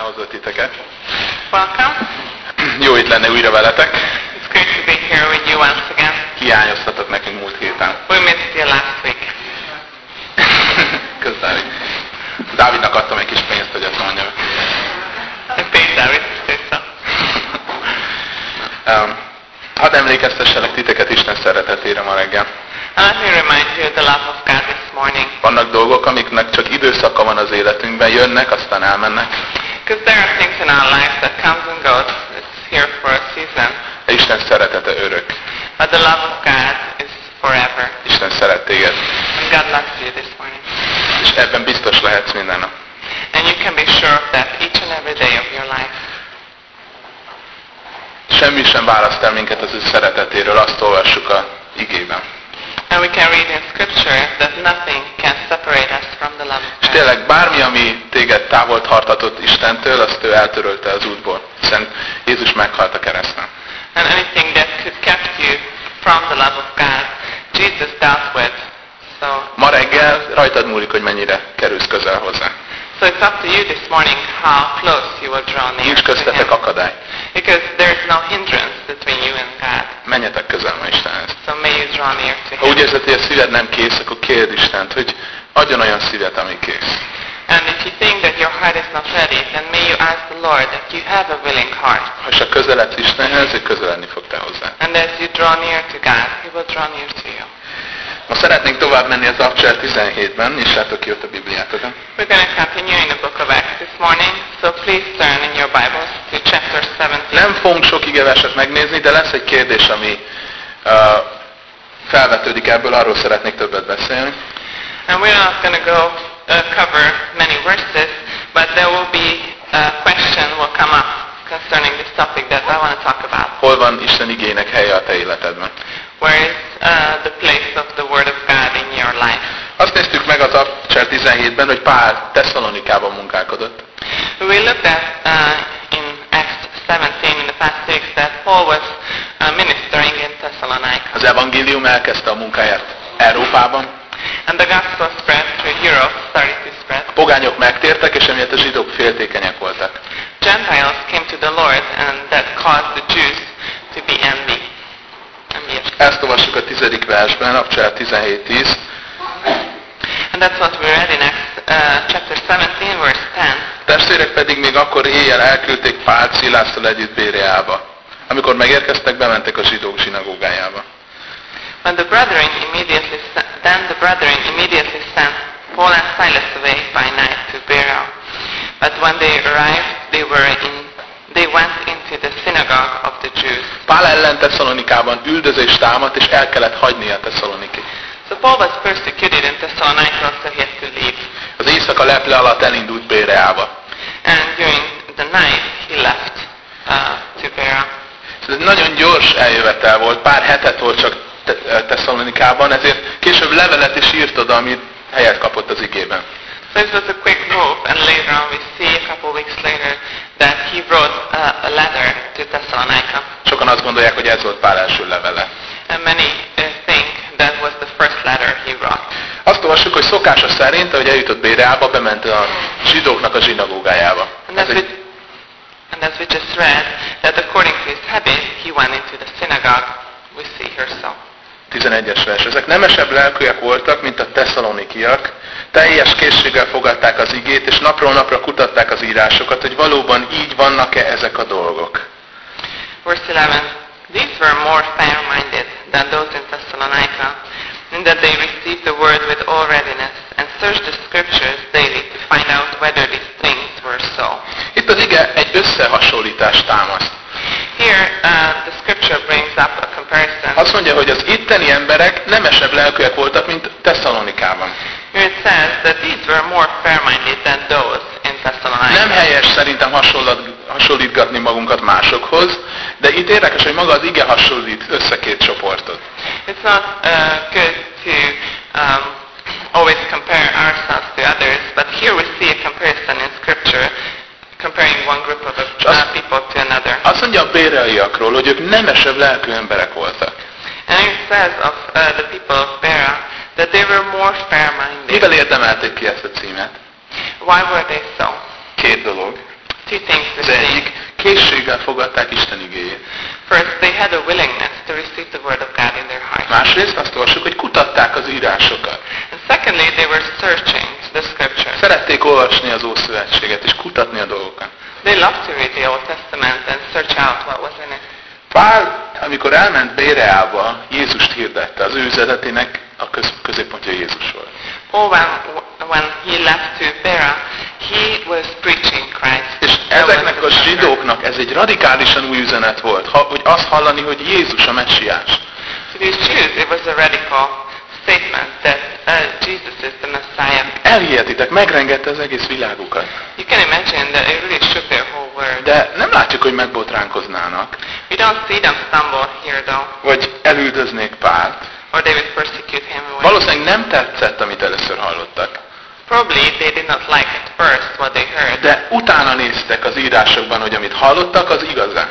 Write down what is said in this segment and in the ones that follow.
hozott titeket. Welcome. Jó itt lenne újra veletek. It's great to be here with you once again. Hiányoztatok nekünk múlt héten. We missed you last week. Köszönjük. Dávidnak adtam egy kis pénzt, hogy ezt mondjam. I paid David to. Um, hadd emlékeztesselek titeket Isten szeretetére ma reggel. Let me remind you the love of God this morning. Vannak dolgok, amiknek csak időszaka van az életünkben, jönnek, aztán elmennek. Because there are things in our life that comes and goes. It's here for a season. De Isten szeretete örök. But the love of God is forever. Isten szeret téged. And God loves you this morning. És ebben biztos lehetsz minden nap. And you can be sure of that each and every day of your life. Semmi sem választ el minket az ő szeretetéről, azt olvassuk a igében. And we can read in Scripture that nothing can separate us from the love És of tényleg bármi, ami téged távol tartatott Istentől, azt ő eltörölte az útból. Hiszen Jézus meghalt a kereszten. And anything that could kept you from the love of God, Jesus dealt with. So, Ma reggel rajtad múlik, hogy mennyire kerülsz közel hozzá. So it's up to you this morning how close you will draw near Nincs köztetek Him. akadály. Because there's no hindrance between you and God. Menjetek közel ma Istenhez. So may you draw near to Ha úgy Him. érzed, hogy a szíved nem kész, akkor kérd Istent, hogy adjon olyan szívet, ami kész. And if you think that your heart is not ready, then may you ask the Lord that you have a willing heart. Ha csak közeledsz Istenhez, ő közeledni fog te hozzá. And as you draw near to God, He will draw near to you. Ma szeretnénk tovább menni az Abcsel 17-ben, és látok ki ott a Bibliátokon. We're going to continue in the book of Acts this morning, so please turn in your Bibles to chapter 17. Nem fogunk sok igeverset megnézni, de lesz egy kérdés, ami uh, felvetődik ebből, arról szeretnék többet beszélni. And we're not going to go uh, cover many verses, but there will be a question will come up concerning this topic that I want to talk about. Hol van Isten igének helye a te életedben? Where is uh, the place of the Word of God in your life? Azt néztük meg az Abcsel 17-ben, hogy Pál Tesszalonikában munkálkodott. We looked at uh, in Acts 17 in the past weeks that Paul was uh, ministering in Thessalonica. Az evangélium elkezdte a munkáját Európában. And the gospel spread through Europe, started to spread. A pogányok megtértek, és emiatt a zsidók féltékenyek voltak. Gentiles came to the Lord and that caused the Jews to be envy. Ezt olvassuk a tizedik versben, Abcsel 17.10. And that's what we read in Acts uh, chapter 17, verse 10. Testvérek pedig még akkor éjjel elküldték Pált Szilásztal együtt Béreába. Amikor megérkeztek, bementek a zsidók zsinagógájába. When the brethren immediately then the brethren immediately sent Paul and Silas away by night to Berea. But when they arrived, they were in they went into the synagogue of the Jews. Pál ellen Tesszalonikában üldözés támadt, és el kellett hagynia Tesszalonikét. So Paul was persecuted in Thessalonica, so he had to leave. Az éjszaka leple alatt elindult Béreába. And during the night, he left uh, to Berea. Ez nagyon gyors eljövetel volt, pár hetet volt csak Te- Tesszalonikában, ezért később levelet is írt oda, amit helyet kapott az igében. So it was a quick move, and later on we see a couple weeks later that he wrote uh, a letter to Thessalonica. Sokan azt gondolják, hogy ez volt Pál első levele. And many uh, think that was the first letter he wrote. Azt olvassuk, hogy szokása szerint, ahogy eljutott Béreába, bement a zsidóknak a zsinagógájába. And we, egy, and as we just read, that according to his habit, he went into the synagogue. We see here so. 11-es vers. Ezek nemesebb lelkűek voltak, mint a tesszalonikiak. Teljes készséggel fogadták az igét, és napról napra kutatták az írásokat, hogy valóban így vannak-e ezek a dolgok. Verse 11. These were more fair-minded than those in Thessalonica, in that they received the word with all readiness, and searched the scriptures daily to find out whether these things were so. Itt az ige egy összehasonlítást támaszt. Here, uh, the scripture brings up a comparison. Azt mondja, hogy az itteni emberek nemesebb lelkűek voltak, mint Tesszalonikában. Here it says that these were more fair-minded than those in Thessalonica. Nem helyes szerintem hasonlítgatni magunkat másokhoz, de itt érdekes, hogy maga az ige hasonlít össze két csoportot. It's not uh, good to um, always compare ourselves to others, but here we see a comparison in Scripture, comparing one group of uh, people to another. Azt mondja a béreaiakról, hogy ők nemesebb lelkű emberek voltak. And it says of uh, the people of Bera that they were more fair-minded. Mivel érdemelték ki ezt a címet? Why were they so? Két dolog. Two things Az egyik, készséggel fogadták Isten igéjét. First, they had a willingness to receive the word of God in their hearts. Másrészt azt olvassuk, hogy kutatták az írásokat. And secondly, they were searching the scriptures. Szerették olvasni az Ószövetséget és kutatni a dolgokat. They loved to read the Old Testament and search out what was in it. Pál, amikor elment Béreába, Jézust hirdette. Az ő üzenetének a köz, középpontja Jézus volt. Paul, when, when he left to Berea, he was preaching Christ. És ezeknek a zsidóknak ez egy radikálisan új üzenet volt, ha, hogy azt hallani, hogy Jézus a messiás. To these Jews, it was a radical statement that uh, Jesus is the Messiah. Elhihetitek, megrengette az egész világukat. You can imagine that it really shook their whole world. De nem látjuk, hogy megbotránkoznának, We don't see them stumble here though, vagy elüldöznék Pált. or they would persecute him. Away. Valószínűleg nem tetszett, amit először hallottak. Probably they did not like at first what they heard, De utána néztek az írásokban, hogy amit hallottak, az igaz-e.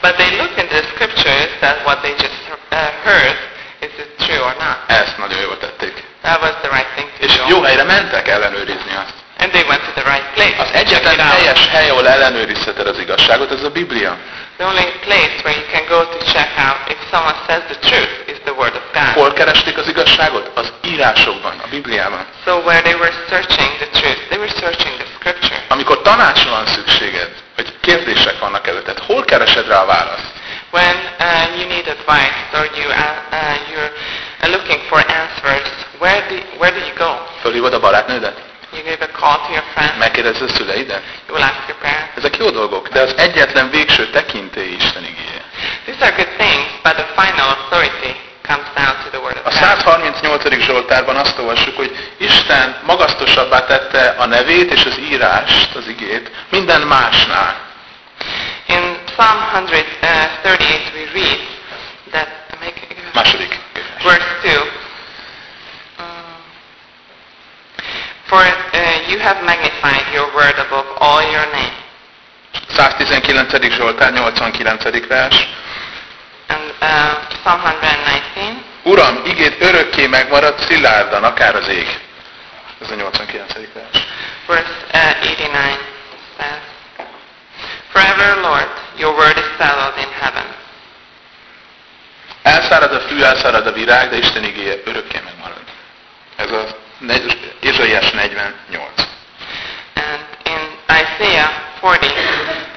but they looked into the scriptures that what they just uh, heard is it true or not. Ezt nagyon jól tették. That was the right thing to És do. jó helyre mentek ellenőrizni azt. And they went to the right place. Az egyetlen helyes hely, ahol ellenőrizheted az igazságot, ez a Biblia. The only place where you can go to check out if someone says the truth is the Word of God. Hol keresték az igazságot? Az írásokban, a Bibliában. So where they were searching the truth, they were searching the Scripture. Amikor tanácsra van szükséged, vagy kérdések vannak előtted, hol keresed rá a választ? When uh, you need advice or you uh, uh, you're uh, looking for answers, where do where do you go? Fölhívod a barátnődet? You give a call to your friend. Megkérdezed a szüleidet? You will ask your parents. Ezek jó dolgok, de az egyetlen végső tekintély Isten igéje. These are good things, but the final authority comes down to the Word A of God. 138. Zsoltárban azt olvassuk, hogy Isten magasztosabbá tette a nevét és az írást, az igét, minden másnál. In Psalm 138 we read that make Második. verse 2. Um, For uh, you have magnified your word above all your name. 119. Zsoltár, 89. vers. And uh, Psalm 119. Uram, igét örökké megmarad szilárdan, akár az ég. Ez a 89. vers. Verse uh, 89 says, Forever, Lord, your word is settled in heaven. Elszárad a fű, elszárad a virág, de Isten igéje örökké megmarad. Ez az Ézsaiás 48. And in Isaiah 40,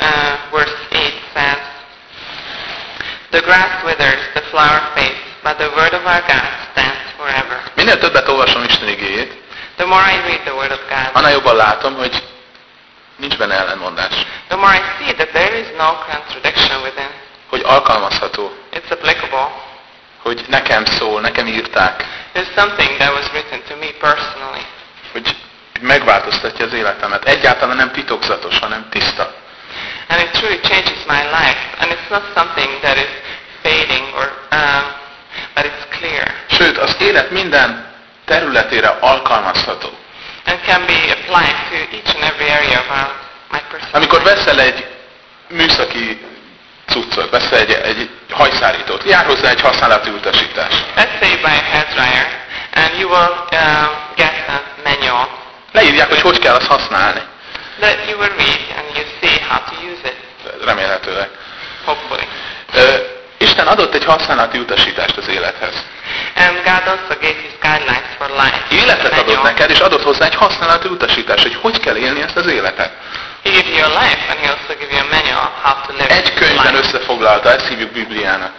uh, verse 8 says, The grass withers, the flower fades, but the word of our God stands forever. Minél többet olvasom Isten igéjét, The more I read the word of God, annál jobban látom, hogy nincs benne ellenmondás. the more I see that there is no contradiction within. Hogy alkalmazható, It's applicable. Hogy nekem szól, nekem írták, something that was written to me personally. hogy megváltoztatja az életemet. Egyáltalán nem titokzatos, hanem tiszta. And it truly changes my life. And it's not something that is fading or, um, but it's clear. Sőt, az élet minden területére alkalmazható. And can be applied to each and every area of our, my personal Amikor veszel egy műszaki cuccot, veszel egy, egy hajszárítót, jár hozzá egy használati utasítás. Let's say you buy a hair dryer and you will um, get a manual Leírják, hogy hogy kell azt használni, that you will read and you see how to use it, remélhetőleg. hopefully. Isten adott egy használati utasítást az élethez. And God also gave his guidelines for life. Életet adott neked, és adott hozzá egy használati utasítást, hogy hogy kell élni ezt az életet. He gave you a life and he also gave you a manual how to live Egy könyvben life. összefoglalta, ezt hívjuk Bibliának.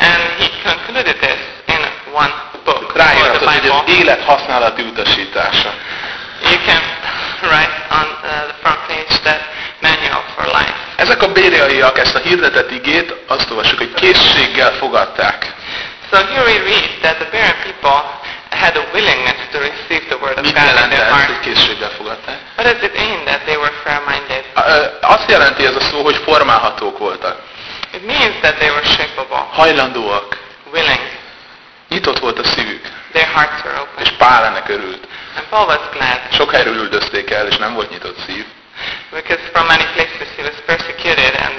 And he concluded this in one book Ráírhatod, the hogy az élet használati utasítása. You can write on uh, the front page that manual for life. Ezek a béreaiak ezt a hirdetett igét, azt olvassuk, hogy készséggel fogadták. So here we read that the Berean people had a willingness to receive the word of Mit God in jelent their ez, hogy heart. készséggel fogadták? What does it mean that they were fair-minded? Azt jelenti ez a szó, hogy formálhatók voltak. It means that they were shapeable, Hajlandóak. willing. Nyitott volt a szívük. Their hearts were open. És Pál ennek örült. And Paul was glad Sok helyről üldözték el, és nem volt nyitott szív. because from many places he was persecuted and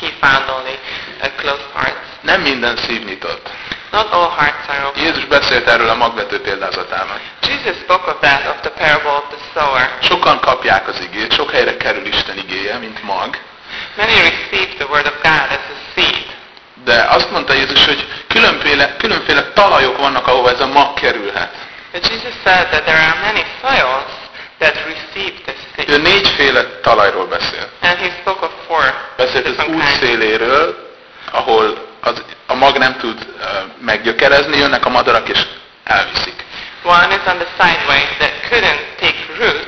he found only uh, closed hearts. Nem minden szív nyitott. Not all hearts are open. Jézus beszélt erről a magvető példázatában. Jesus spoke of that, of the parable of the sower. Sokan kapják az igét, sok helyre kerül Isten igéje, mint mag, Many receive the word of God as a seed. de azt mondta Jézus, hogy különféle, különféle talajok vannak, ahova ez a mag kerülhet. But Jesus said that there are many soils that receive this Ő seed. négyféle talajról beszél. And he spoke of four Beszélt az út széléről, ahol az, a mag nem tud meggyökerezni, jönnek a madarak és elviszik. One is on the sideways that couldn't take root,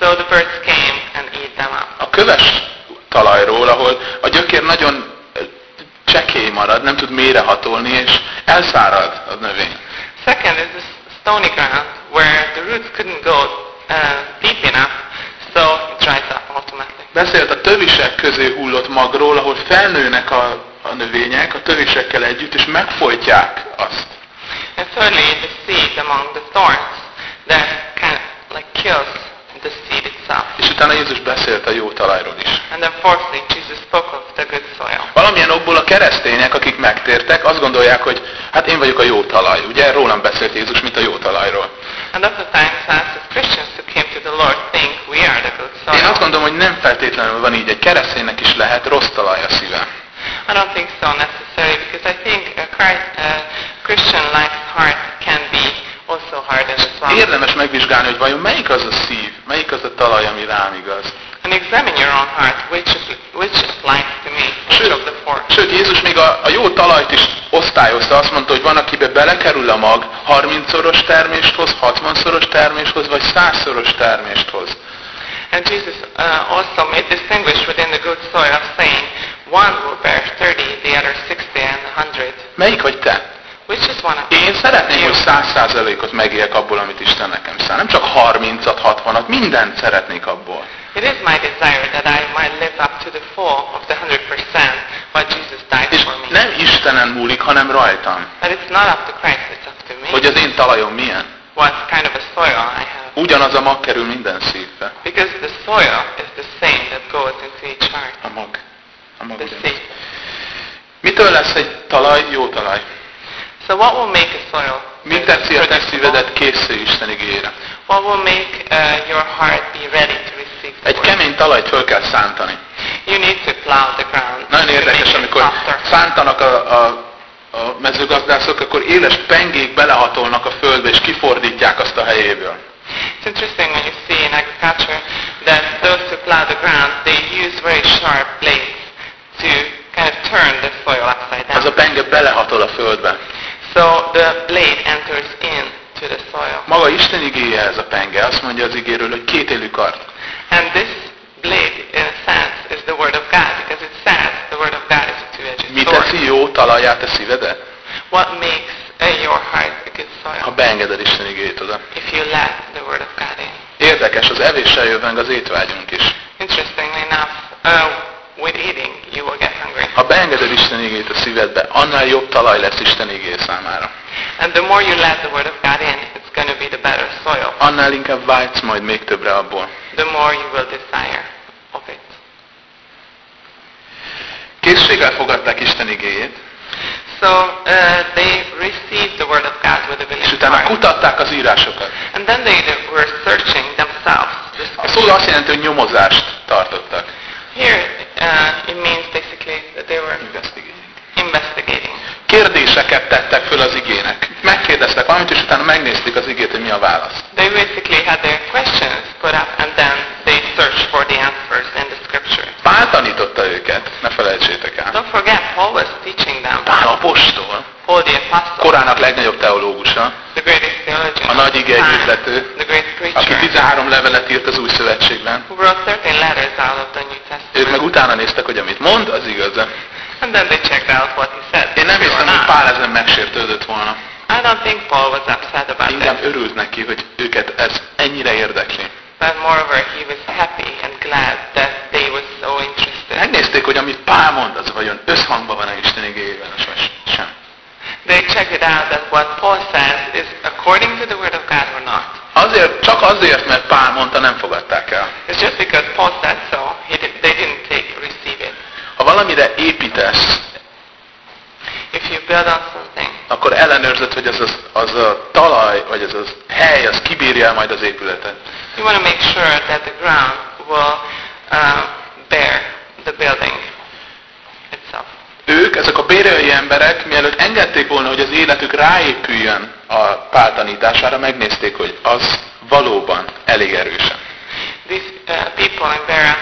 so the birds came and eat them up. A köves talajról, ahol a gyökér nagyon ö, csekély marad, nem tud mélyrehatolni, és elszárad a növény. Second is the stony ground where the roots couldn't go uh, deep enough, so it dries up ultimately. Beszélt a tövisek közé hullott magról, ahol felnőnek a, a növények a tövisekkel együtt, és megfojtják azt. And thirdly, the seed among the thorns that kind of like kills the seed itself. És utána Jézus beszélt a jó talajról is. And then fourthly, Jesus spoke of the good soil. Valamilyen okból a keresztények, akik megtértek, azt gondolják, hogy hát én vagyok a jó talaj. Ugye rólam beszélt Jézus, mint a jó talajról. And oftentimes, as Christians who came to the Lord think we are the good Én azt soil. gondolom, hogy nem feltétlenül van így. Egy kereszténynek is lehet rossz talaj a szíve. I don't think so necessarily because I think a Christ, uh, Christian life's heart can be also hardened as well. Érdemes megvizsgálni, hogy vajon melyik az a szív, melyik az a talaj, ami rám igaz. And examine your own heart, which, which applies to me, which of the four. Sőt, Jézus még a, a jó talajt is osztályozta. Azt mondta, hogy van, akibe belekerül a mag, 30-szoros termést hoz, 60-szoros termést hoz, vagy 100-szoros termést hoz. And Jesus uh, also made distinguish within the good soil, saying, one will bear 30, the other 60, and 100. Melyik vagy te? Which is one of Én szeretném, hogy 100%-ot megéljek abból, amit Isten nekem száll. Nem csak 30-at, 60-at, mindent szeretnék abból. It is my desire that I might live up to the full of the 100% what Jesus died És for me. nem Istenen múlik, hanem rajtam. But it's not up to Christ, it's up to me. Hogy az én talajom milyen. What kind of a soil I have. Ugyanaz a mag kerül minden szívbe. Because the soil is the same that goes into each heart. A mag. A mag The ugyanaz. seed. Mitől lesz egy talaj jó talaj? So what will make a soil Mi teszi a te szívedet készé Isten igényére? What will make uh, your heart be ready to receive the Egy kemény talajt föl kell szántani. You need to plow the ground. Nagyon érdekes, amikor szántanak a, a, a mezőgazdászok, akkor éles pengék belehatolnak a földbe, és kifordítják azt a helyéből. It's interesting when you see in agriculture that those who plow the ground, they use very sharp blades to kind of turn the soil upside Az a down. penge belehatol a földbe. So the blade enters in to the soil. Maga Isten igéje ez a penge. Azt mondja az igéről, hogy kétélű kard. And this blade, in a sense, is the word of God because it says the word of God is a two-edged Mi sword. teszi jó talaját a szívedet? What makes your heart a good Ha soil? beengeded Isten igéjét oda. If you let the word of God in. Érdekes, az evéssel meg az étvágyunk is. Interestingly enough, uh, with eating, you will get hungry. Ha beengeded Isten igét a szívedbe, annál jobb talaj lesz Isten igé számára. And the more you let the word of God in, it's going to be the better soil. Annál inkább vágysz majd még többre abból. The more you will desire of it. Készséggel fogadták Isten igéjét, So uh, they received the word of God with a és utána kutatták az írásokat. And then they were searching themselves. the A szó azt jelenti, hogy nyomozást tartottak. Here, uh, it means that they were investigating. Kérdéseket tettek föl az igének. Megkérdeztek valamit, és utána megnézték az igét, hogy mi a válasz. They basically had their questions put up and then they searched for the answers in the scripture. Pál tanította őket, ne felejtsétek el. Don't forget, Paul was teaching them. Pál apostol, korának legnagyobb teológusa, a nagy ige time, hirdető, aki preacher, 13 levelet írt az új szövetségben. who wrote 13 letters out of the New Ők meg utána néztek, hogy amit mond, az igaz. And then they checked out what he said. Én nem hiszem, hogy. Pál ezen megsértődött volna. I don't think Paul was upset about Inkább örült neki, hogy őket ez ennyire érdekli. but moreover, he was happy and glad that they were so interested. Megnézték, hogy amit Pál mond, az vajon összhangban van a Isten igéjével, vagy sem. They checked it out that what Paul says is according to the word of God or not. Azért, csak azért, mert Pál mondta, nem fogadták el. It's just because Paul said so, he did, they didn't take receive it. Ha valamire építesz, If you build on something, akkor ellenőrzött, hogy az, az, az a talaj, vagy az az hely, az kibírja majd az épületet. You want to make sure that the ground will uh, bear the building. Ők, ezek a béreai emberek, mielőtt engedték volna, hogy az életük ráépüljön a pál tanítására, megnézték, hogy az valóban elég erősen. These uh, people in Berea,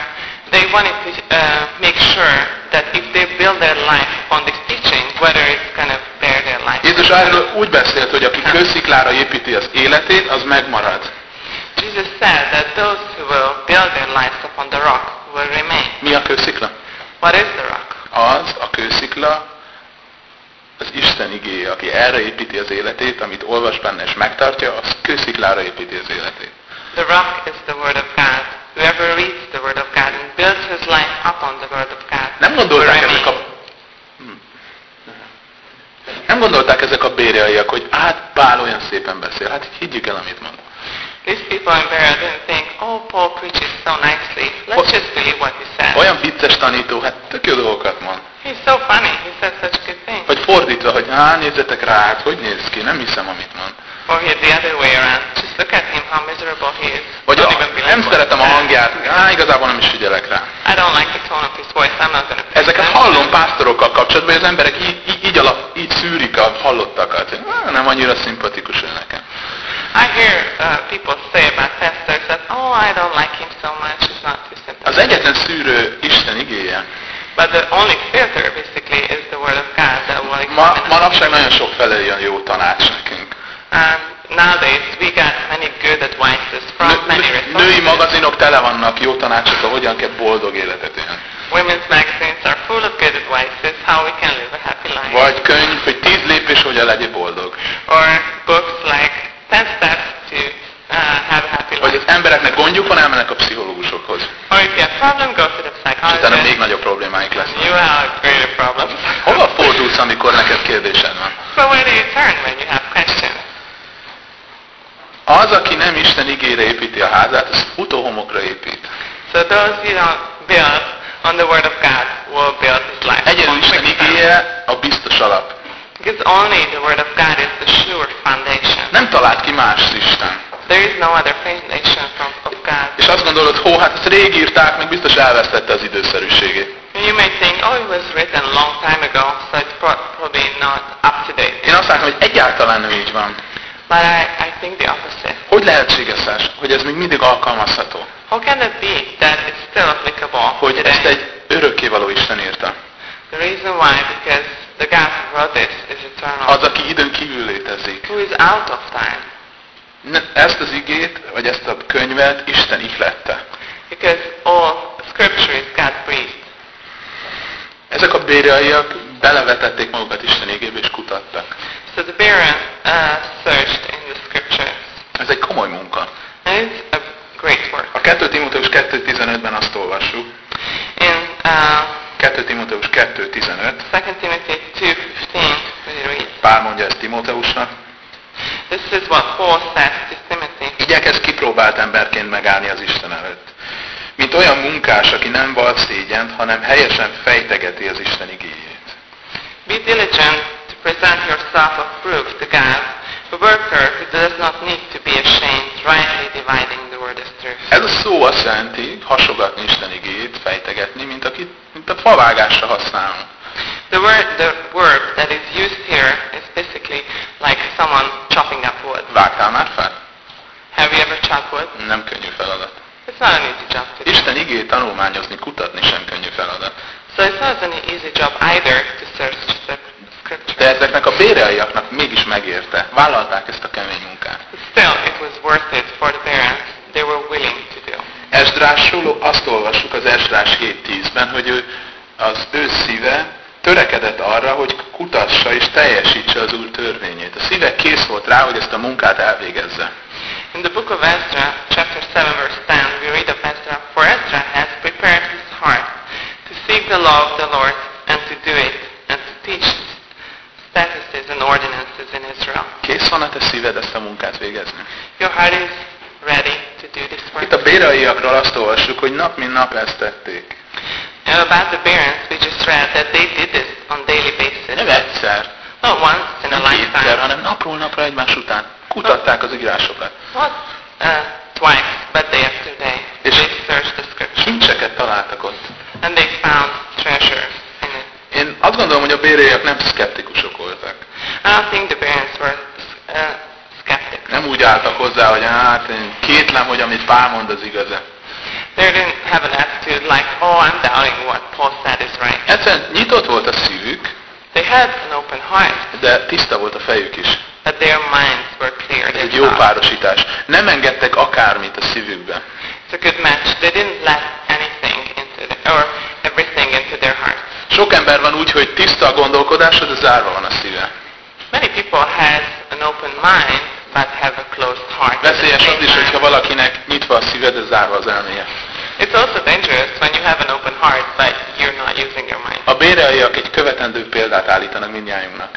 they wanted to uh, make sure that if they build their life on this teaching, whether it's going to bear their life. Jézus erről úgy beszélt, hogy aki kősziklára építi az életét, az megmarad. Jesus said that those who will build their lives upon the rock will remain. Mi a kőszikla? What is the rock? Az, a kőszikla, az Isten igéje, aki erre építi az életét, amit olvas benne és megtartja, az kősziklára építi az életét. The rock is the word of God. Whoever reads the word of God and builds his life upon the word of God Nem gondolták ezek a remain. nem gondolták ezek a béreaiak, hogy hát Pál olyan szépen beszél, hát higgyük el, amit mond. These people in Berea didn't think, oh, Paul preaches so nicely. Let's What- just believe what he says. Olyan vicces tanító, hát tök jó dolgokat mond. He's so funny. He says such good things. Vagy fordítva, hogy hát nézzetek rá, hát hogy néz ki, nem hiszem, amit mond. Or here the other way around. Just look at him, how miserable he is. Vagy Don't a, nem szeretem a hangját, á, igazából nem is figyelek rá. I don't like the tone of his voice. I'm not to Ezeket hallom pásztorokkal kapcsolatban, hogy az emberek így, így, így, alap, így szűrik a hallottakat. "Á, Nem annyira szimpatikus ő nekem. I hear uh, people say about pastors that, oh, I don't like him so much. He's not too Az sympathetic. egyetlen szűrő Isten igéje. But the only filter, basically, is the word of God that will Ma, manapság nagyon sok felé jön jó tanács nekünk. Um, nowadays, we got many good advices from Nő, many resources. női magazinok tele vannak jó tanácsokkal, hogyan kell boldog életet élni. Women's magazines are full of good advices, how we can live a happy life. Vagy könyv, hogy tíz lépés, hogyan legyél boldog. Or books like 10 steps to uh, have a happy life. az embereknek gondjuk van, elmennek a pszichológusokhoz. Or if you have problem, go to the És utána még psychologist. nagyobb problémáik lesznek. you have greater problems. Hova fordulsz, amikor neked kérdésed van? so where do you turn when you have questions? Az, aki nem Isten igére építi a házát, az futóhomokra épít. So those who don't build on the word of God will build his life. Egyedül Isten igéje a biztos alap. Because only the word of God is the sure foundation. Nem talált ki más Isten. There is no other foundation from, of God. És azt gondolod, hó, hát ezt rég írták, még biztos elvesztette az időszerűségét. And you may think, oh, it was written a long time ago, so it's pro- probably not up to date. Én azt látom, hogy egyáltalán nem így van. But I, I think the opposite. Hogy lehetséges ez, hogy ez még mindig alkalmazható? How can it be that it's still applicable Hogy today? ezt egy örökkévaló Isten írta. The reason why, because the God who wrote this is eternal. Az, aki időn kívül létezik. who is out of time. Ne- Ezt az igét, vagy ezt a könyvet Isten ihlette. Because all scripture is God breathed. Ezek a béreaiak belevetették magukat Isten igébe és kutattak. So the Berean uh, searched in the scriptures. Ez egy komoly munka. And it's a great work. A 2 Timóteus 2.15-ben azt olvassuk. In uh, 2 Timóteus 2.15. 2 Timothy 2.15, we read, Pál mondja ezt Timóteusnak. This is what Paul says to Timothy. Igyekezz kipróbált emberként megállni az Isten előtt. Mint olyan munkás, aki nem val szégyent, hanem helyesen fejtegeti az Isten igéjét. Be diligent to present yourself approved to God, a worker who does not need to be ashamed, rightly dividing the word of truth. Ez a szó azt jelenti, hasogatni Isten igéjét, fejtegetni, mint, akit, mint a favágásra használunk. The word, the verb that is used here is basically like someone chopping up wood. Vágtál már fel? Have you ever chopped wood? Nem könnyű feladat. It's not an easy job to do. Isten igéjét tanulmányozni, kutatni sem könnyű feladat. So it's not an easy job either to search the De ezeknek a béreaiaknak mégis megérte. Vállalták ezt a kemény munkát. Still, it was worth it for the parents. They were willing to do. Esdrásról azt olvassuk az Esdrás 7.10-ben, hogy ő, az ő szíve törekedett arra, hogy kutassa és teljesítse az Úr törvényét. A szíve kész volt rá, hogy ezt a munkát elvégezze. In the book of Ezra, chapter 7, verse 10, we read of Ezra, For Ezra has prepared his heart to seek the law of the Lord and to do it, and to teach statutes and ordinances in Israel. Kész van a te szíved ezt a munkát végezni? Your heart is ready to do this Itt work. a béraiakról azt olvassuk, hogy nap mint nap ezt tették. And about the parents, we just read that they did this on daily basis. Nem egyszer, Not once in a lifetime. hanem napról napra egymás után kutatták az írásokat. Not uh, twice, but day after day. És- They searched the scripture. Kincseket találtak ott. And they found treasures. Én azt gondolom, hogy a bérélyek nem szkeptikusok voltak. I think the parents were uh, skeptics. Nem úgy álltak hozzá, hogy hát én kétlem, hogy amit Pál mond, az igaz -e. They didn't have an attitude like, oh, I'm doubting what Paul said is right. Egyszerűen nyitott volt a szívük, They had an open heart, de tiszta volt a fejük is. but their minds were clear. Ez egy jó párosítás. Nem engedtek akármit a szívükbe. It's a good match. They didn't let anything into the, or everything. Sok ember van úgy, hogy tiszta a gondolkodása, de zárva van a szíve. Many people has an open mind, but have a closed heart. Veszélyes az is, hogyha valakinek nyitva a szíve, de zárva az elméje. It's also dangerous when you have an open heart, but you're not using your mind. A béreaiak egy követendő példát állítanak mindnyájunknak.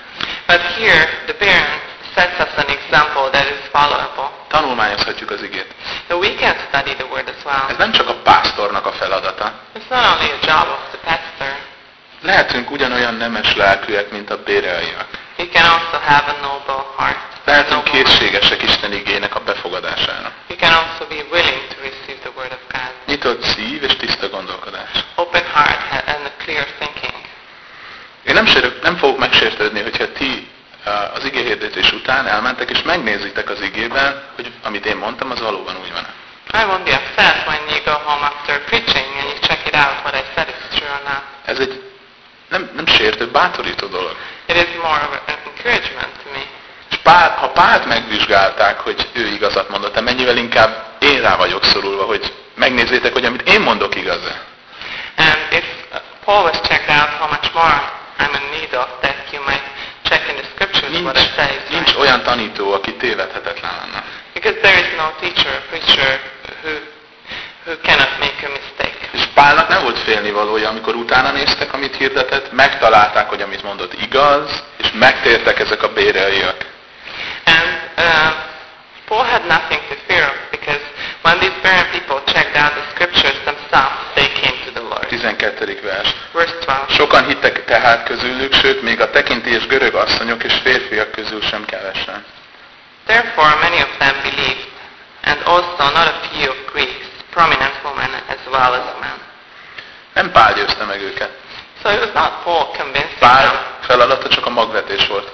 But here, the parent sets us an example that is followable. Tanulmányozhatjuk az igét. So we can study the word as Ez well. nem csak a pásztornak a feladata. It's not only a job of the pastor. Lehetünk ugyanolyan nemes lelkűek, mint a béreaiak. You can also have a noble heart. Lehetünk készségesek Isten igének a befogadására. You can also be willing to receive the word of God. Nyitott szív és tiszta gondolkodás. Open heart and a clear thinking. Én nem, sérök, nem fogok megsértődni, hogyha ti uh, az igéhirdetés után elmentek és megnézitek az igében, hogy amit én mondtam, az valóban úgy van. I won't be upset when you go home after preaching and you check it out what I said is true or not. Ez egy nem, nem sértő, bátorító dolog. It is more of an encouragement to me. És Pál, ha Pált megvizsgálták, hogy ő igazat mondott, mennyivel inkább én rá vagyok szorulva, hogy megnézzétek, hogy amit én mondok igaz-e. And if uh, Paul was checked out, how much more I'm in need of that you might check in the scriptures what Nincs, say is nincs right. olyan tanító, aki tévedhetetlen lenne. Because there is no teacher, preacher who who cannot make a mistake. És Pálnak nem volt félnivalója, amikor utána néztek, amit hirdetett, megtalálták, hogy amit mondott igaz, és megtértek ezek a béreaiak. And uh, Paul had nothing to fear of because when these barren people checked out the scriptures themselves, they came to the Lord. 12. vers. Verse 12. Sokan hittek tehát közülük, sőt, még a tekintélyes görög asszonyok és férfiak közül sem kevesen. Therefore many of them believed, and also not a few of Greeks, prominent women as well as men. Nem Pál győzte meg őket. So it was not Paul convincing Pál them. feladata csak a magvetés volt.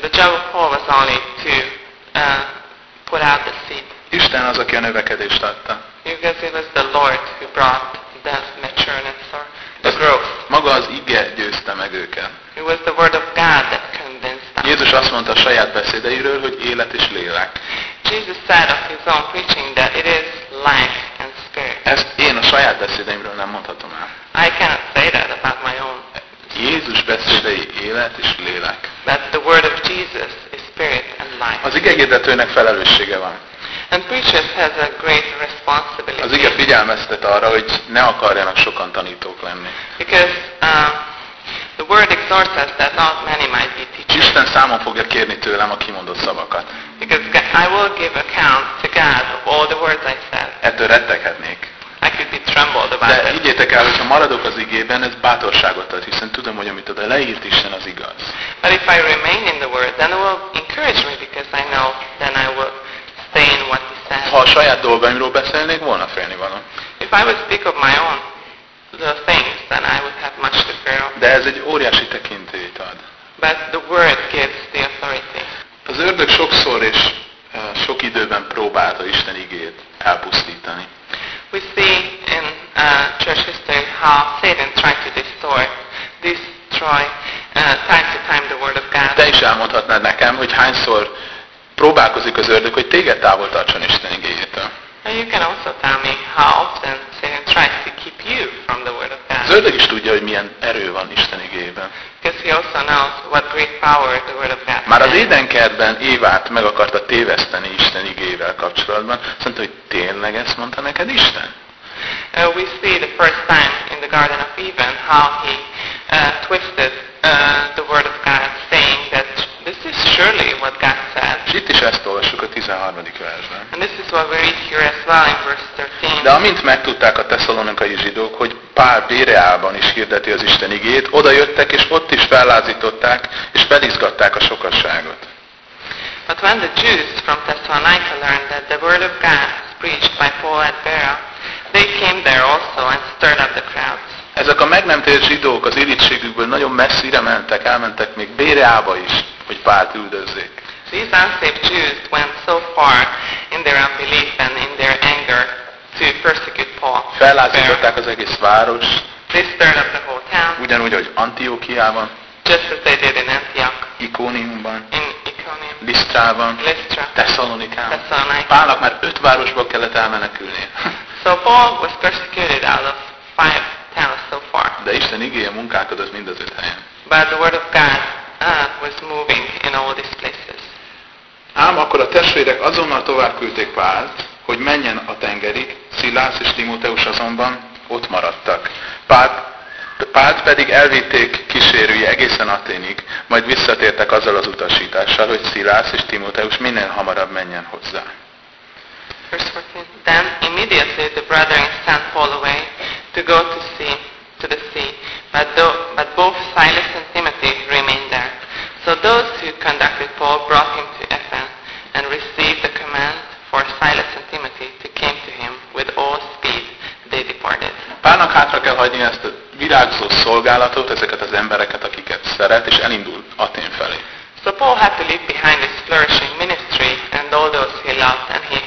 The job of Paul was only to uh, put out the seed. Isten az, aki a növekedést adta. Because it was the Lord who brought the matureness or the growth. Maga az ige győzte meg őket. It was the word of God that convinced them. Jézus azt mondta a saját beszédeiről, hogy élet és lélek. Jesus said of his own preaching that it is life and spirit. Ezt én a saját beszédeimről nem mondhatom el. I cannot say that about my own. Jézus beszédei élet és lélek. But the word of Jesus is spirit and life. Az igegyedetőnek felelőssége van. And preachers has a great responsibility. Az ige figyelmeztet arra, hogy ne akarjanak sokan tanítók lenni. Because um, the word exhorts us that not many might be teachers. Isten számon fogja kérni tőlem a kimondott szavakat. Because I will give account to God of all the words I said. Ettől retteghetnék. I could be trembled about De higgyétek el, hogyha maradok az igében, ez bátorságot ad, hiszen tudom, hogy amit oda leírt Isten, az igaz. But if I remain in the word, then it will encourage me because I know then I will stay in what he says. Ha a saját dolgaimról beszélnék, volna félnivaló. If I would speak of my own the things, then I would have much to fear of. De ez egy óriási tekintélyt ad. But the word gives the authority. Az ördög sokszor és eh, sok időben próbálta Isten igét elpusztítani. We see in uh, church history how Satan tried to distort, destroy uh, time to time the word of God. Te is elmondhatnád nekem, hogy hányszor próbálkozik az ördög, hogy téged távol tartson Isten igéjétől. And you can also tell me how often Satan tries to keep you from the word of Az God. ördög is tudja, hogy milyen erő van Isten igéjében. Because he also knows what great power the word of God Már az édenkertben Évát meg akarta téveszteni Isten igével kapcsolatban. Azt mondta, hogy tényleg ezt mondta neked Isten? Uh, we see the first time in the Garden of Eden how he uh, twisted uh, the word of God, saying is surely what God said. És itt is ezt olvassuk a 13. versben. And this is what we read here as well in verse 13. De amint megtudták a tesszalonikai zsidók, hogy Pál Béreában is hirdeti az Isten igét, oda jöttek, és ott is fellázították, és felizgatták a sokasságot. But when the Jews from Thessalonica learned that the word of God was preached by Paul at Berea, they came there also and stirred up the crowds. Ezek a meg nem tért zsidók az irítségükből nagyon messzire mentek, elmentek még Béreába is, Pált üldözzék. These unsaved Jews went so far in their unbelief and in their anger to persecute Paul. Fellázították az egész város, They stirred up the whole town, ugyanúgy, ahogy Antiókiában, just as they did in Antioch, Ikóniumban, in Iconium, Lisztrában. Thessalonica. Pálnak már öt városból kellett elmenekülnie. So Paul was persecuted out of five towns so far. De Isten igéje munkálkodott mind az öt helyen. But the word of God uh, was moving in all these places. Ám akkor a testvérek azonnal tovább küldték Pált, hogy menjen a tengerig, Szilász és Timóteus azonban ott maradtak. Pált, Pált pedig elvitték kísérői egészen Aténig, majd visszatértek azzal az utasítással, hogy Szilász és Timóteus minél hamarabb menjen hozzá. Verse 14. Then immediately the brethren sent Paul away to go to sea, to the sea. But, though, but both Silas and Timothy. So those who conducted Paul brought him to Athens and received the command for Silas and Timothy to come to him with all speed. They departed. Pálnak hátra kell hagyni ezt a virágzó szolgálatot, ezeket az embereket, akiket szeret, és elindul Atén felé. So Paul had to leave behind his flourishing ministry and all those he loved, and he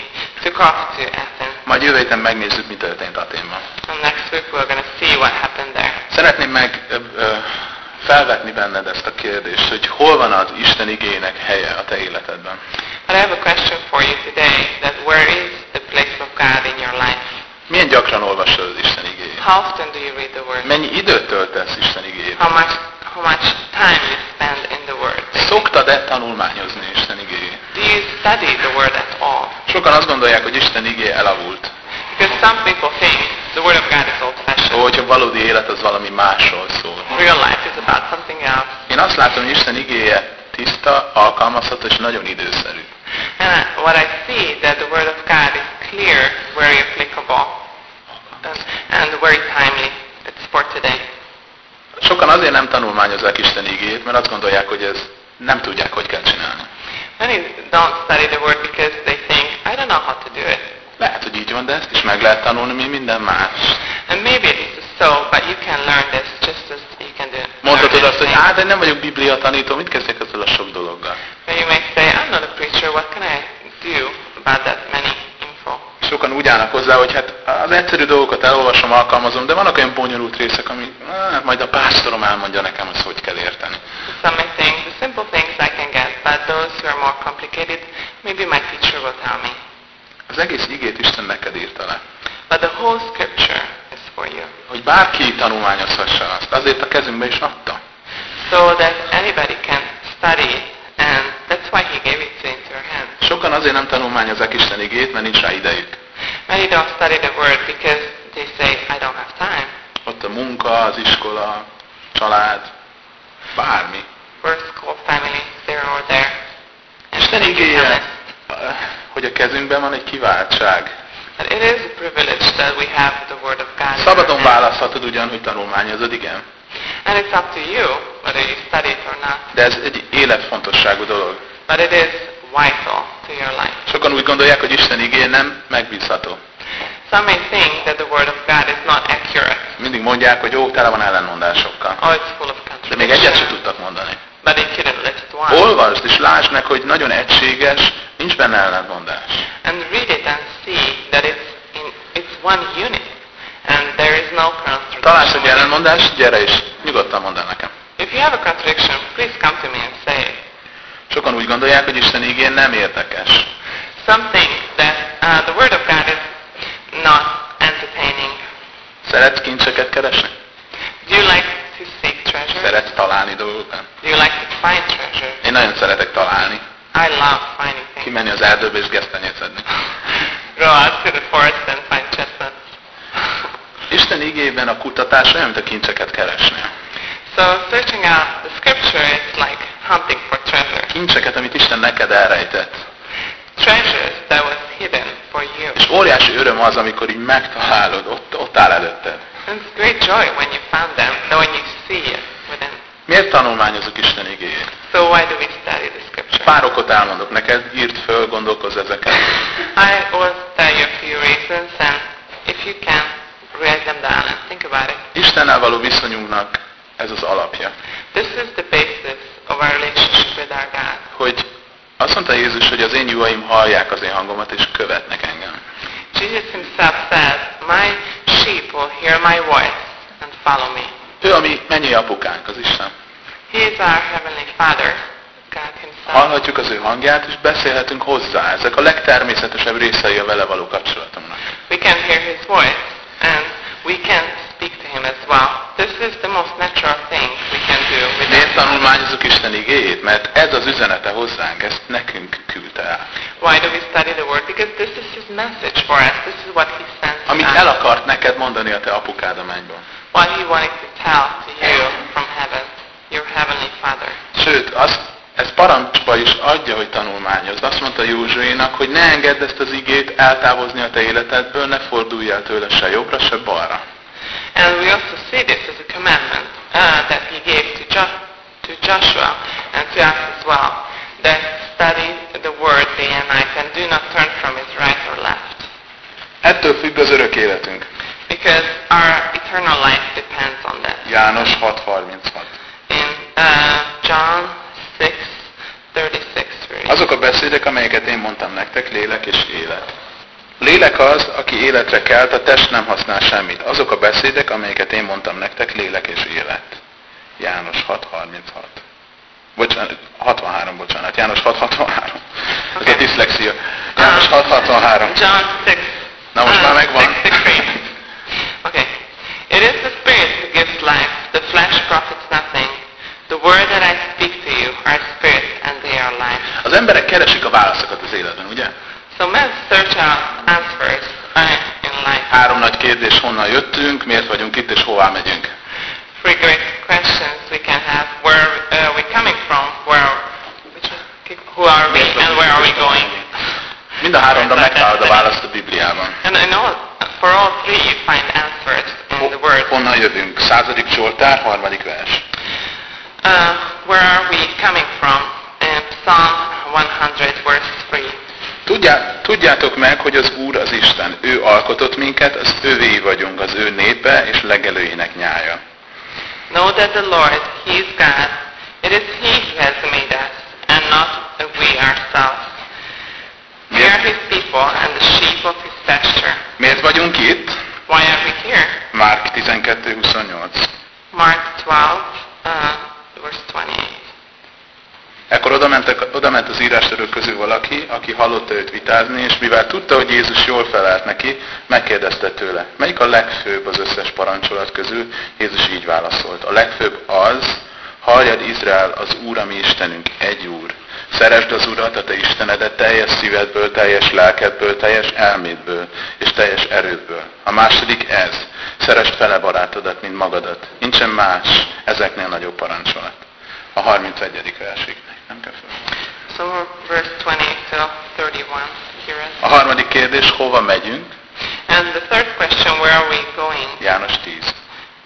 took off to Athens. Majd jövő héten megnézzük, mi történt Aténban. And next week we're going to see what happened there. Szeretném meg ö, ö, felvetni benned ezt a kérdést, hogy hol van az Isten igének helye a te életedben. But I have a question for you today, that where is the place of God in your life? Milyen gyakran olvasod az Isten igéjét? How often do you read the Word? Mennyi időt töltesz Isten igéjében? How much, how much time you spend in the Word? Szoktad-e tanulmányozni Isten igéjét? Do you study the Word at all? Sokan azt gondolják, hogy Isten igéje elavult. Because some people think the Word of God is old-fashioned. Hogy a valódi élet az valami másról szól. Real life is about something else. Én azt látom, hogy Isten igéje tiszta, alkalmazható és nagyon időszerű. And what I see that the Word of God is clear, very applicable, and, and very timely. It's for today. Sokan azért nem tanulmányozzák Isten igéjét, mert azt gondolják, hogy ez nem tudják, hogy kell csinálni. Many don't study the Word because they think, I don't know how to do it. Lehet, hogy így van, de ezt is meg lehet tanulni, mint minden más. And maybe it's so, but you can learn this just as you can do it. Mondhatod azt, hogy hát én nem vagyok Biblia tanító, mit kezdjek ezzel a sok dologgal? You may say, I'm not a preacher, what can I do about that many info? Sokan úgy állnak hozzá, hogy hát az egyszerű dolgokat elolvasom, alkalmazom, de vannak olyan bonyolult részek, ami ah, majd a pásztorom elmondja nekem, hogy hogy kell érteni. Some may think the simple things I can get, but those who are more complicated, maybe my teacher will tell me. Az egész igét Isten neked írta le. But the whole scripture is for you. Hogy bárki tanulmányozhassa azt. Azért a kezünkbe is adta. So that anybody can study and that's why he gave it into your hands. Sokan azért nem tanulmányozzák Isten igét, mert nincs rá idejük. Many don't study the word because they say, I don't have time. Ott a munka, az iskola, család, bármi. Work, school, family, there or there. Isten igéje, hogy a kezünkben van egy kiváltság. It is a privilege that we have the Word of God. Szabadon választhatod ugyan, hogy tanulmányozod, igen. And it's up to you whether you study it or not. De ez egy életfontosságú dolog. But it is vital to your life. Sokan úgy gondolják, hogy Isten igéje nem megbízható. Some may think that the Word of God is not accurate. Mindig mondják, hogy ó, tele van ellenmondásokkal. Oh, it's full of De még egyet sem tudtak mondani. But they couldn't one. Olvasd és lásd meg, hogy nagyon egységes, nincs benne ellentmondás. And read it and see that it's in, it's one unit. And there is no contradiction. Találsz egy ellentmondást, gyere és nyugodtan mondd el nekem. If you have a contradiction, please come to me and say it. Sokan úgy gondolják, hogy Isten igén nem érdekes. Some think that uh, the Word of God is not entertaining. Szeretsz kincseket keresni? Do you like to seek treasure? Szeretsz találni dolgokat? Do you like to find treasure? Én nagyon szeretek találni. I love finding things. Kimenni az erdőbe és gesztenyét szedni. Go out to the forest and find chestnuts. Isten igében a kutatás olyan, mint a kincseket keresni. so searching out the scripture is like hunting for treasure. Kincseket, amit Isten neked elrejtett. Treasures that was hidden for you. És óriási öröm az, amikor így megtalálod, ott, ott áll előtted. And it's great joy when you found them, when you within. Miért tanulmányozunk Isten igéjét? So why do we study the scripture? Pár okot elmondok neked, írd föl, gondolkozz ezeken. I will tell you a few reasons, and if you can, write them down and think about it. Istennel való viszonyunknak ez az alapja. This is the basis of our relationship with our God. Hogy azt mondta Jézus, hogy az én juhaim hallják az én hangomat, és követnek engem. Jesus himself said, My sheep will hear my voice and follow me. Ő a mi mennyi apukánk, az Isten. He is our heavenly Father, God himself. Hallhatjuk az ő hangját, és beszélhetünk hozzá. Ezek a legtermészetesebb részei a vele való kapcsolatunknak. We can hear his voice and we can speak to him as well. This is the most natural thing we can do Miért tanulmányozunk Isten igéjét? Mert ez az üzenete hozzánk, ezt nekünk küldte el. Why do we study the word? Because this is his message for us. This is what he sends Amit el akart neked mondani a te apukád a mennyben. What he wanted to tell to you from heaven, your heavenly Father. Sőt, azt, ez parancsba is adja, hogy tanulmányozd. Azt mondta Józsuénak, hogy ne engedd ezt az igét eltávozni a te életedből, ne fordulj el tőle se jobbra, se balra. And we also see this as a commandment uh, that he gave to, jo- to Joshua and to us as well. That study the word day and night and do not turn from it right or left. Ettől függ az örök életünk. János 6.36. In uh, Azok a beszédek, amelyeket én mondtam nektek, lélek és élet. Lélek az, aki életre kelt, a test nem használ semmit. Azok a beszédek, amelyeket én mondtam nektek, lélek és élet. János 6.36. Bocsánat, 63, bocsánat. János 6.63. Okay. Ez a diszlexia. János 6.63. John 6. Na most uh, már megvan. 6, 6, Az emberek keresik a válaszokat az életben, ugye? So men search out answers in life. Három nagy kérdés, honnan jöttünk, miért vagyunk itt, és hová megyünk. Three great questions we can have. Where uh, we coming from? Where, which, who are we and where are we going? Mind a háromra megtalálod a választ a Bibliában. And I know for all three you find answers in the word. Honnan jövünk? Századik Zsoltár, harmadik vers. Uh, where are we coming from? In Psalm 100 verse 3. Tudjá, tudjátok meg, hogy az Úr az Isten. Ő alkotott minket, az ővé vagyunk, az ő népe és legelőinek nyája. Know that the Lord, He is God. It is He who has made us, and not we ourselves. We are His people and the sheep of His pasture. Miért vagyunk itt? Why are we here? Márk 12.28. Mark 12, uh, verse 28. Ekkor oda, mentek, oda ment az írástörők közül valaki, aki hallotta őt vitázni, és mivel tudta, hogy Jézus jól felelt neki, megkérdezte tőle, melyik a legfőbb az összes parancsolat közül? Jézus így válaszolt. A legfőbb az, halljad Izrael, az Úr, ami Istenünk, egy Úr. Szeresd az Urat, a te Istenedet teljes szívedből, teljes lelkedből, teljes elmédből és teljes erődből. A második ez, szeresd fele barátodat, mint magadat. Nincsen más, ezeknél nagyobb parancsolat. A 31. versig. Nem kell fel. So verse 20 till 31. Hear us. A harmadik kérdés, hova megyünk? And the third question, where are we going? János 10.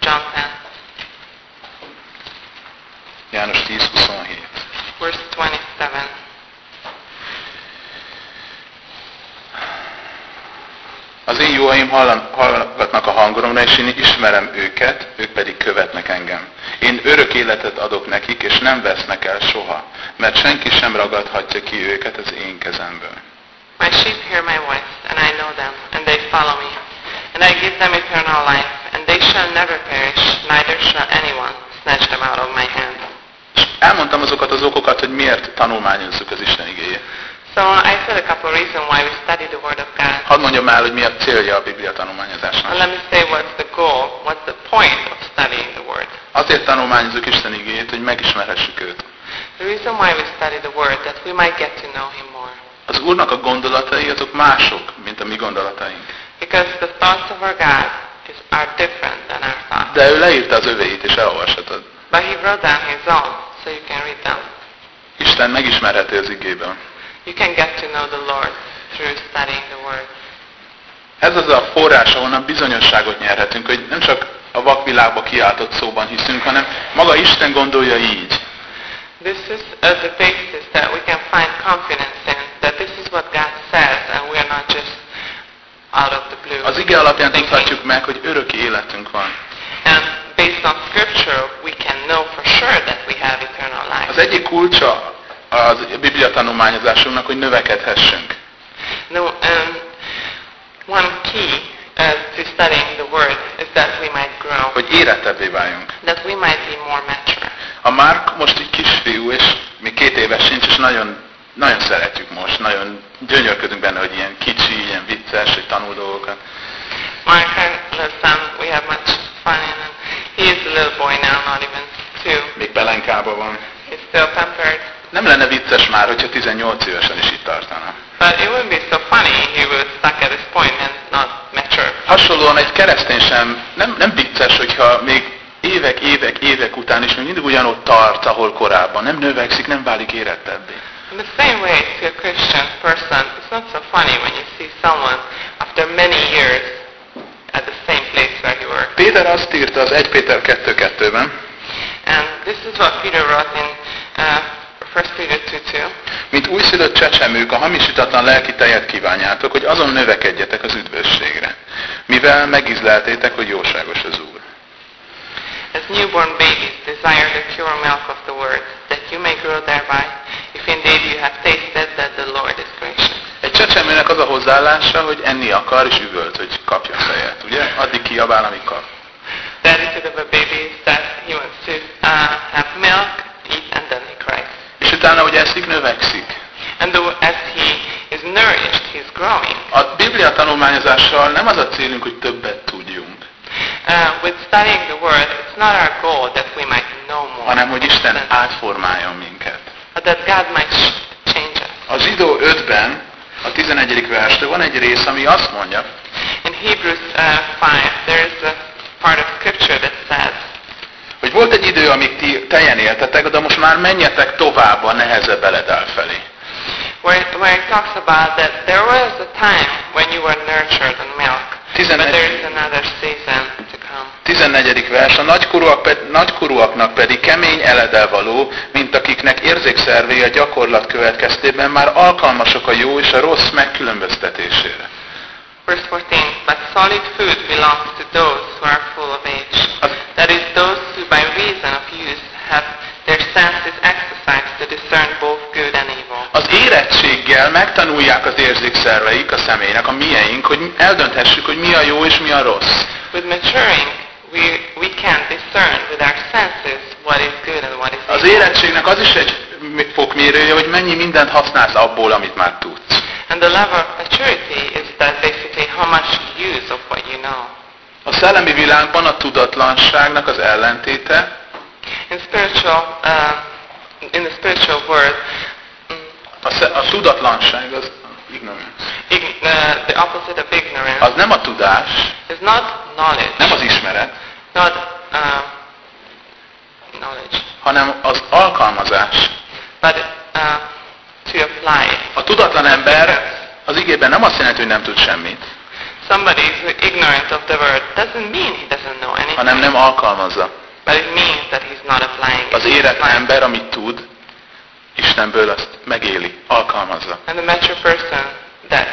John 10, János 10, 27. verse 27. Az én jóaim hallgatnak a hangomra, és én ismerem őket, ők pedig követnek engem. Én örök életet adok nekik, és nem vesznek el soha, mert senki sem ragadhatja ki őket az én kezemből. My sheep hear my voice, and I know them, and they follow me. And I give them eternal life, and they shall never perish, neither shall anyone snatch them out of my hand. És elmondtam azokat az okokat, hogy miért tanulmányozzuk az Isten igéjét. So I said a couple of reasons why we study the Word of God. Hadd mondjam el, hogy mi a célja a Biblia And tanulmányozásnak. let me say what's the goal, what's the point of studying the Word. Azért tanulmányozzuk Isten igéjét, hogy megismerhessük őt. The reason why we study the Word, that we might get to know Him more. Az Úrnak a gondolatai azok mások, mint a mi gondolataink. Because the thoughts of our God is, are different than our thoughts. De ő leírta az övéit, és elolvashatod. But He wrote down His own, so you can read them. Isten megismerhető az igében. You can get to know the Lord through studying the Word. Ez az a forrás, ahonnan bizonyosságot nyerhetünk, hogy nem csak a vakvilágba kiáltott szóban hiszünk, hanem maga Isten gondolja így. This is uh, the basis that we can find confidence in, that this is what God says and we are not just out of the blue. Az ige alapján tudhatjuk meg, hogy öröki életünk van. And based on scripture, we can know for sure that we have eternal life. Az egyik kulcsa az Biblia tanulmányozásunknak, hogy növekedhessünk. No, um, one key uh, to studying the Word is that we might grow, Hogy érettebbé váljunk. that we might be more mature. A Márk most egy kisfiú, és még két éves sincs, és nagyon, nagyon szeretjük most, nagyon gyönyörködünk benne, hogy ilyen kicsi, ilyen vicces, hogy tanul dolgokat. Mark, our little son, we have much fun in him. He is a little boy now, not even two. Még belenkában van. He's still pampered. Nem lenne vicces már, hogyha 18 évesen is itt tartana. But it wouldn't be so funny he was stuck at this point and not mature. Hasonlóan egy keresztény sem, nem, nem vicces, hogyha még évek, évek, évek után is még mindig ugyanott tart, ahol korábban. Nem növekszik, nem válik érettebbé. In the same way, to a Christian person, it's not so funny when you see someone after many years at the same place where you were. Péter azt írta az 1 Péter 2.2-ben, And this is what Peter wrote in uh, 1 Peter 2.2. mint újszülött csecsemők a hamisítatlan lelki tejet kívánjátok, hogy azon növekedjetek az üdvösségre, mivel megizleltétek, hogy jóságos az Úr. As newborn babies desire the pure milk of the word, that you may grow thereby, if indeed you have tasted that the Lord is gracious. Egy csecsemőnek az a hozzáállása, hogy enni akar és üvölt, hogy kapja fejet, ugye? Addig kiabál, amíg kap. The attitude of a baby is that he wants to uh, have milk, eat, and then he cries. És utána, hogy eszik, növekszik. And though as he is nourished, he's growing. A Biblia tanulmányozással nem az a célunk, hogy többet tudjunk, Uh, with studying the word, it's not our goal that we might know more, hanem hogy Isten átformáljon minket. but that God might change us. A zsidó 5-ben, a 11. versben van egy rész, ami azt mondja, In Hebrews uh, 5, there is a part of scripture that says, volt egy idő, amíg ti teljen éltetek, de most már menjetek tovább a nehezebb eledál felé. where, where it talks about that there was a time when you were nurtured on milk, but 11. there is another season to come. 14. vers, a nagykorúak, nagykorúaknak pedig kemény eledel való, mint akiknek érzékszervei a gyakorlat következtében már alkalmasok a jó és a rossz megkülönböztetésére. Verse 14, but solid food belongs to those who are full of age. That is, those who by reason of use have their senses exercised to discern both good and evil. Az érettséggel megtanulják az érzékszerveik a személynek, a mieink, hogy eldönthessük, hogy mi a jó és mi a rossz. With maturing, we, we can discern with our senses what is good and what is Az evil. érettségnek az is egy fokmérője, hogy mennyi mindent használsz abból, amit már tudsz. And the level of maturity is that basically how much you use of what you know. A szellemi világban a tudatlanságnak az ellentéte In spiritual, uh, in the spiritual world, A, a tudatlanság az ignorance. ign- uh, the opposite of ignorance Az nem a tudás, is not knowledge, nem az ismeret, not uh, knowledge, hanem az alkalmazás. but uh, to apply it. A tudatlan ember az igében nem azt jelenti, hogy nem tud semmit, Somebody who's ignorant of the word doesn't mean he doesn't know anything, hanem nem alkalmazza. but it means that he's not applying it. Az not- ember, amit tud, Istenből azt megéli, alkalmazza. And the mature person, that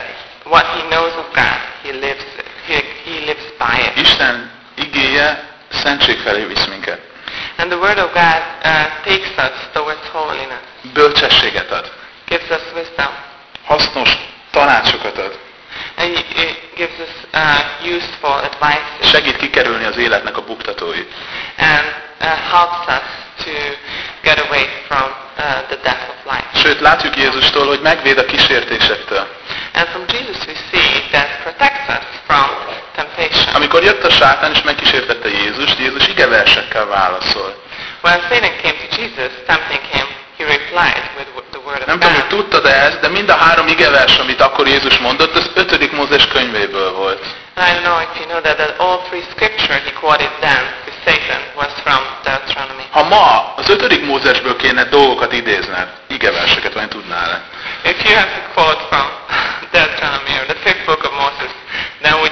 what he knows of God, he lives it. He, he lives by it. Isten igéje szentség felé visz minket. And the word of God uh, takes us towards holiness, Bölcsességet ad. Gives us wisdom, Hasznos tanácsokat ad. and he, he gives us uh, useful advice Segít kikerülni az életnek a buktatóit. and uh, helps us to get away from uh, the death of life. Sőt, látjuk Jézustól, hogy megvéd a kísértésektől. And from Jesus we see that protects us from temptation. Amikor jött a sátán és megkísértette Jézust, Jézus igeversekkel válaszol. When Satan came to Jesus, tempting him, he replied with w- the word of Nem tudom, hogy tudtad -e ezt, de mind a három igevers, amit akkor Jézus mondott, az ötödik Mózes könyvéből volt. And I don't know if you know that, that all three scripture he quoted then to Satan was from Deuteronomy. Ha ma az ötödik Mózesből kéne dolgokat idézned, igeverseket, vagy tudnál -e? If you have to quote from Deuteronomy or the fifth book of Moses, then would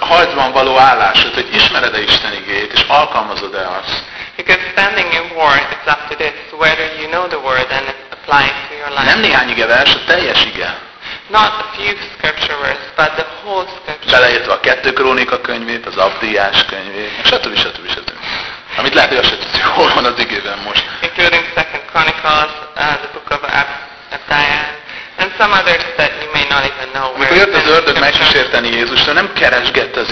harcban való állásod, hogy ismered-e Isten igéjét, és alkalmazod-e azt. Because standing in war, it's up to this, whether you know the word and it applies to your life. Nem néhány ige vers, a teljes ige. Not a few scripture verses, but the whole scripture. Beleértve a kettő krónika könyvét, az Abdiás könyvét, stb. stb. stb. Amit lehet, hogy azt hogy hol van az igében most. including Second Chronicles, uh, the book of Ab- Abdiah, some others that you may not even know. Amikor jött az ördög megkísérteni Jézusra, nem keresgette az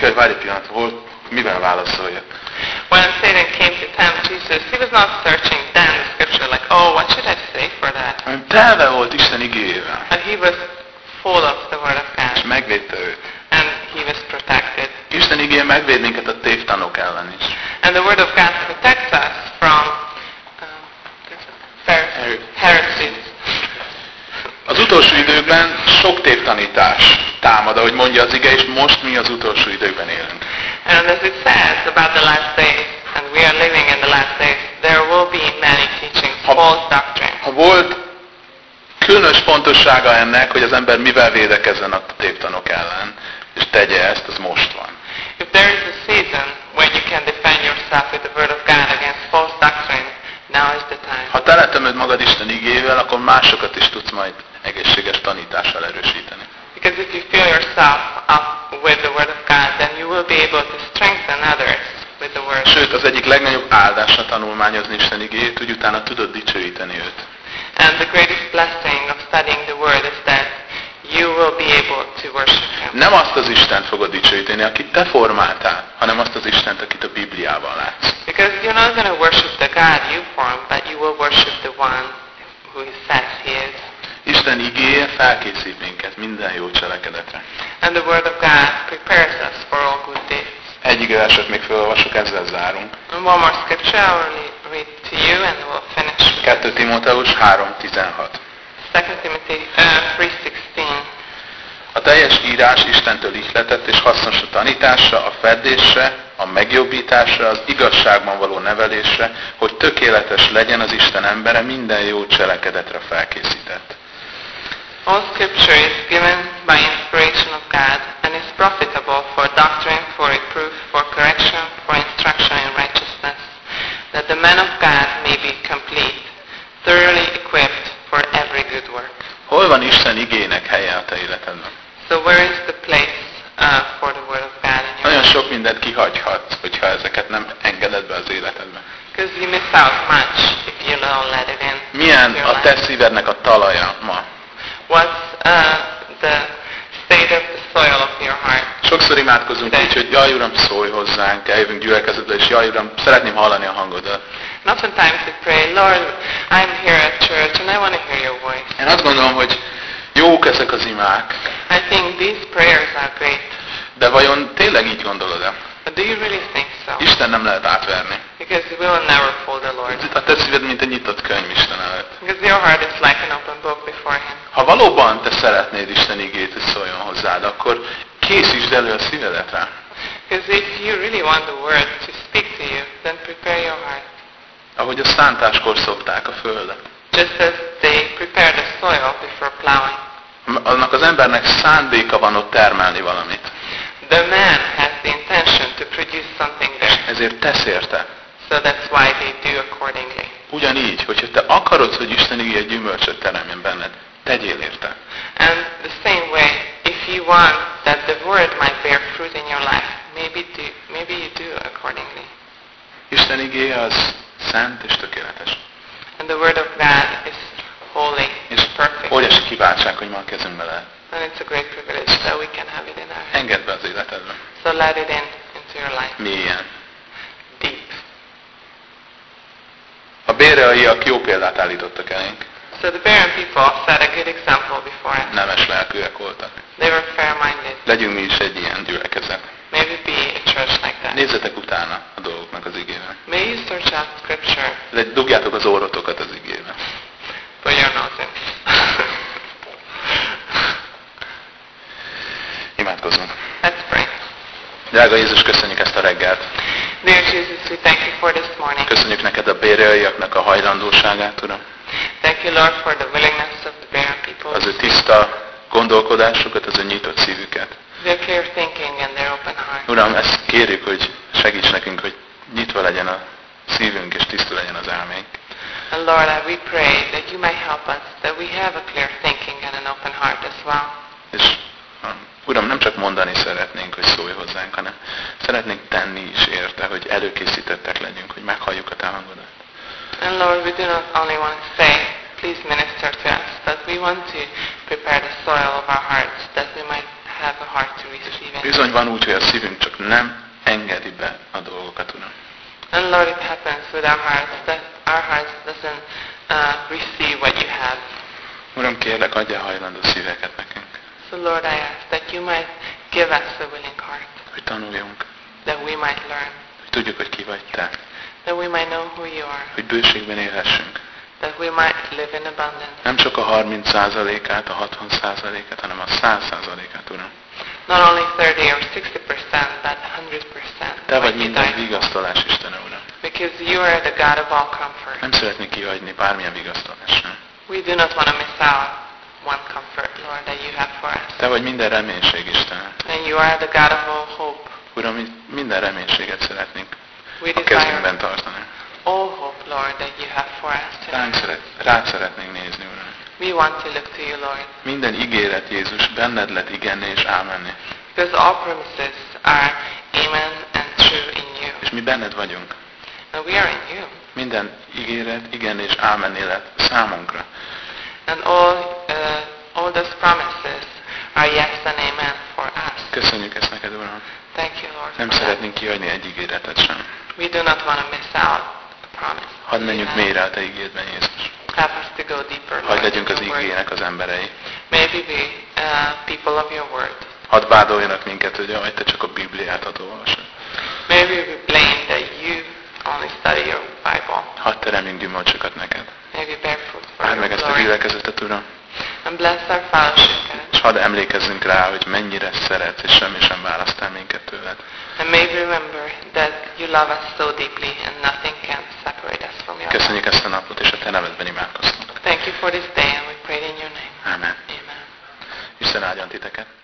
hogy várj egy pillanat, hol, mivel válaszoljak. When Satan came to tempt Jesus, he was not searching then the scripture like, oh, what should I say for that? Hanem telve volt Isten igéjével, And he was full of the word of és God, megvédte őt. and he was protected. Isten igéje megvéd minket a tévtanok ellen is. And the word of God protects us from um, her- heresies. Az utolsó időkben sok tévtanítás támad, ahogy mondja az ige, és most mi az utolsó időkben élünk. And as it says about the last days, and we are living in the last days, there will be many teachings, Ha- false doctrine. Ha volt különös fontossága ennek, hogy az ember mivel védekezzen a tévtanok ellen, és tegye ezt, az most van. If there is a season when you can defend yourself with the word of God against false doctrine, now is the time. Ha teletömöd magad Isten igével, akkor másokat is tudsz majd egészséges tanítással erősíteni. Because if you fill yourself up with the word of God, then you will be able to strengthen others with the word. Sőt, az egyik legnagyobb áldásra tanulmányozni Isten igéjét, hogy utána tudod dicsőíteni őt. And the greatest blessing of studying the word is that you will be able to worship Him. Nem azt az Istent fogod dicsőíteni, akit te formáltál, hanem azt az Istent, akit a Bibliában látsz. Because you're not going to worship the God you formed, but you will worship the one who He says He is. Isten igéje felkészít minket minden jó cselekedetre. And the word of God prepares us for all good deeds. Egy verset még felolvasok, ezzel zárunk. And one more scripture I will read to you and we'll finish. 2 Timóteus 3.16 2 Timothy uh, 3.16 A teljes írás Istentől ihletett és hasznos a tanításra, a fedésre, a megjobbításra, az igazságban való nevelésre, hogy tökéletes legyen az Isten embere minden jó cselekedetre felkészített. All scripture is given by inspiration of God and is profitable for doctrine, for reproof, for correction, for instruction in righteousness, that the man of God may be complete, thoroughly equipped for every good work. Hol van Isten igének helye a te életedben? So where is the place uh, for the word of God in your Nagyon sok mindent kihagyhatsz, hogyha ezeket nem engeded be az életedbe. Because you miss out much if you don't let it in. Milyen a te szívednek a talaja ma? What's uh, the state of the soil of your heart? Sokszor imádkozunk úgy, hogy jaj Uram, szólj hozzánk, eljövünk gyülekezetbe, és jaj Uram, szeretném hallani a hangodat. And oftentimes we pray, Lord, I'm here at church and I want to hear your voice. Én azt gondolom, hogy jók ezek az imák, I think these prayers are great. de vajon tényleg így gondolod-e? But do you really think so? Isten nem lehet átverni. Because we will never fool the Lord. A te szíved, mint egy nyitott könyv Isten előtt. Because your heart is like an open book before Him. Ha valóban te szeretnéd Isten igét, hogy szóljon hozzád, akkor készítsd elő a szívedet rá. Because if you really want the word to speak to you, then prepare your heart. Ahogy a szántáskor szokták a földet. Just as they prepare the soil before plowing. Annak az embernek szándéka van ott termelni valamit. The man has the intention to produce something there. Ezért tesz érte. So that's why they do accordingly. Ugyanígy, hogyha te akarod, hogy Isten igéje gyümölcsöt teremjen benned, tegyél érte. And the same way, if you want that the word might bear fruit in your life, maybe do, maybe you do accordingly. Isten igéje az szent és tökéletes. And the word of God is holy, És perfect. óriási kiváltság, hogy ma a kezünkbe lehet. And it's a great privilege that we can have it in our hands. Engedd be az életedbe. So let it in into your life. Mélyen. Béreaiak jó példát állítottak elénk. So the barren people set a good example before us. Nemes lelkűek voltak. They were fair-minded. Legyünk mi is egy ilyen gyülekezet. Maybe be a church like that. Nézzetek utána a dolgoknak az igével. May you search out scripture. Le- Dugjátok az órotokat az igével. Put your nose. Imádkozzunk. Let's pray. Drága Jézus, köszönjük ezt a reggelt. Dear Jesus, we thank you for this morning. Köszönjük neked a béreaiaknak a hajlandóságát, Uram. Thank you, Lord, for the willingness of the barren people. Az ő tiszta gondolkodásukat, az ő nyitott szívüket. their clear thinking and their open heart. Uram, ezt kérjük, hogy segíts nekünk, hogy nyitva legyen a szívünk és tiszta legyen az elménk. And Lord, we pray that you might help us, that we have a clear thinking and an open heart as well. És Uram, nem csak mondani szeretnénk, hogy szólj hozzánk, hanem szeretnénk tenni is érte, hogy előkészítettek legyünk, hogy meghalljuk a Te hangodat. And Lord, we do not only want to say, please minister to us, but we want to prepare the soil of our hearts that we might have a heart to receive it. Bizony van úgy, hogy a szívünk csak nem engedi be a dolgokat, Uram. And Lord, it happens with our hearts that our hearts doesn't uh, receive what you have. Uram, kérlek, adja hajlandó szíveket nekünk, So Lord, I ask that you might give us a willing heart, hogy tanuljunk, that we might learn, hogy tudjuk, hogy ki vagy Te, that we might know who you are, hogy bőségben élhessünk. that we might live in abundance. Nem csak a 30%-át, a 60%-át, hanem a 100%-át, Uram. Not only 30 or 60%, but 100%. Te vagy minden vigasztalás Istene, Uram. Because you are the God of all comfort. Nem szeretnék kihagyni bármilyen vigasztalás sem. We do not want to miss out one comfort, Lord, that you have for us. Te vagy minden reménység, Istenem. And you are the God of all hope. Uram, mi minden reménységet szeretnénk We a kezünkben desire tartani. all hope, Lord, that you have for us Ránk tonight. szeret, rád szeretnénk nézni, Uram. We want to look to you, Lord, Minden ígéret, Jézus, benned lett igenni és ámenni. because all promises are amen and true in you. És mi benned vagyunk. And we are in you. Minden ígéret, igen és ámenni lett számunkra. And all, uh, all those promises are yes and amen for us. Köszönjük ezt neked, Uram. Thank you, Lord. Nem szeretnénk kihagyni egy ígéretet sem. We do not want to miss out a promise. Hadd menjünk mélyre a Te ígédben, Jézus. Help us to go deeper, Hadd legyünk az ígének az emberei. May we be uh, people of your word. Hadd vádoljanak minket, hogy jaj, te csak a Bibliát olvasod. May we be blamed that you only study your Bible. Hadd teremjünk gyümölcsöket neked. May we bear fruit for Áld meg ezt a gyülekezetet, Uram. And bless our God. És hadd emlékezzünk rá, hogy mennyire szeretsz, és semmi sem választál minket tőled. And may we remember that you love us so deeply and nothing can separate us from your. Köszönjük ezt a napot, és a Te nevedben imádkoztunk. Thank you for this day and we pray in your name. Amen. Amen. Isten áldjon titeket.